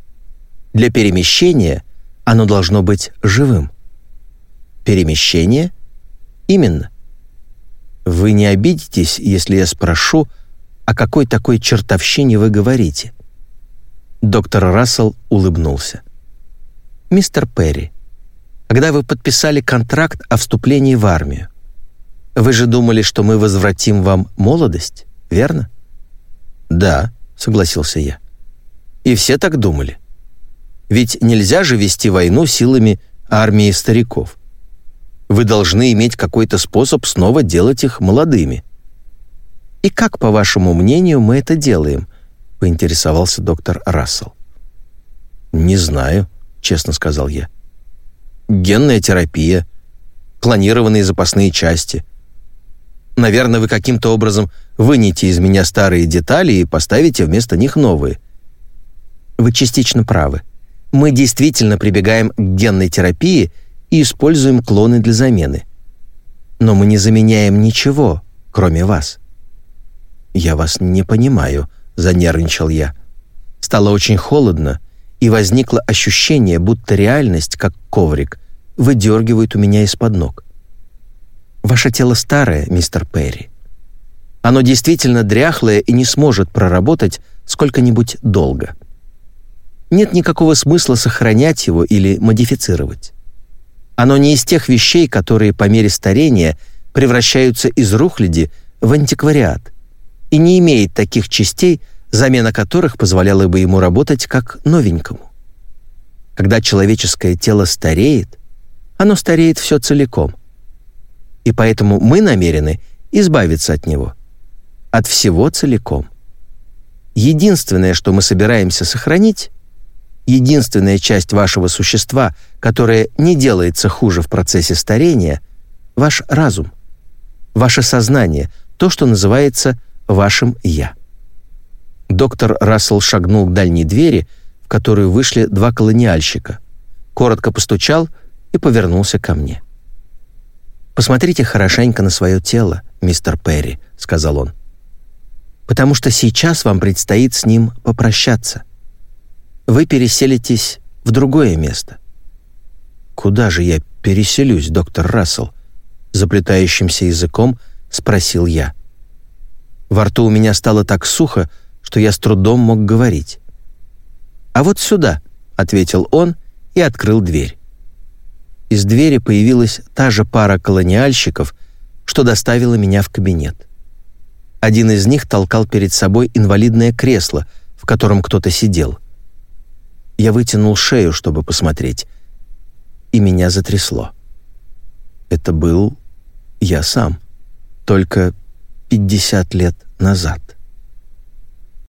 A: Для перемещения оно должно быть живым. Перемещение? Именно. Вы не обидитесь, если я спрошу, о какой такой чертовщине вы говорите? Доктор Рассел улыбнулся. «Мистер Перри, когда вы подписали контракт о вступлении в армию, вы же думали, что мы возвратим вам молодость, верно?» «Да», — согласился я. «И все так думали. Ведь нельзя же вести войну силами армии стариков. Вы должны иметь какой-то способ снова делать их молодыми». «И как, по вашему мнению, мы это делаем?» — поинтересовался доктор Рассел. «Не знаю», — честно сказал я. «Генная терапия, клонированные запасные части. Наверное, вы каким-то образом вынете из меня старые детали и поставите вместо них новые». «Вы частично правы. Мы действительно прибегаем к генной терапии и используем клоны для замены. Но мы не заменяем ничего, кроме вас». «Я вас не понимаю», — занервничал я. Стало очень холодно, и возникло ощущение, будто реальность, как коврик, выдергивает у меня из-под ног. «Ваше тело старое, мистер Перри. Оно действительно дряхлое и не сможет проработать сколько-нибудь долго. Нет никакого смысла сохранять его или модифицировать. Оно не из тех вещей, которые по мере старения превращаются из рухляди в антиквариат, и не имеет таких частей, замена которых позволяла бы ему работать как новенькому. Когда человеческое тело стареет, оно стареет все целиком. И поэтому мы намерены избавиться от него. От всего целиком. Единственное, что мы собираемся сохранить, единственная часть вашего существа, которая не делается хуже в процессе старения, ваш разум, ваше сознание, то, что называется вашим «я». Доктор Рассел шагнул к дальней двери, в которую вышли два колониальщика, коротко постучал и повернулся ко мне. «Посмотрите хорошенько на свое тело, мистер Перри», — сказал он. «Потому что сейчас вам предстоит с ним попрощаться. Вы переселитесь в другое место». «Куда же я переселюсь, доктор Рассел?» Заплетающимся языком спросил я. Во рту у меня стало так сухо, что я с трудом мог говорить. «А вот сюда», — ответил он и открыл дверь. Из двери появилась та же пара колониальщиков, что доставила меня в кабинет. Один из них толкал перед собой инвалидное кресло, в котором кто-то сидел. Я вытянул шею, чтобы посмотреть, и меня затрясло. Это был я сам, только 50 лет назад.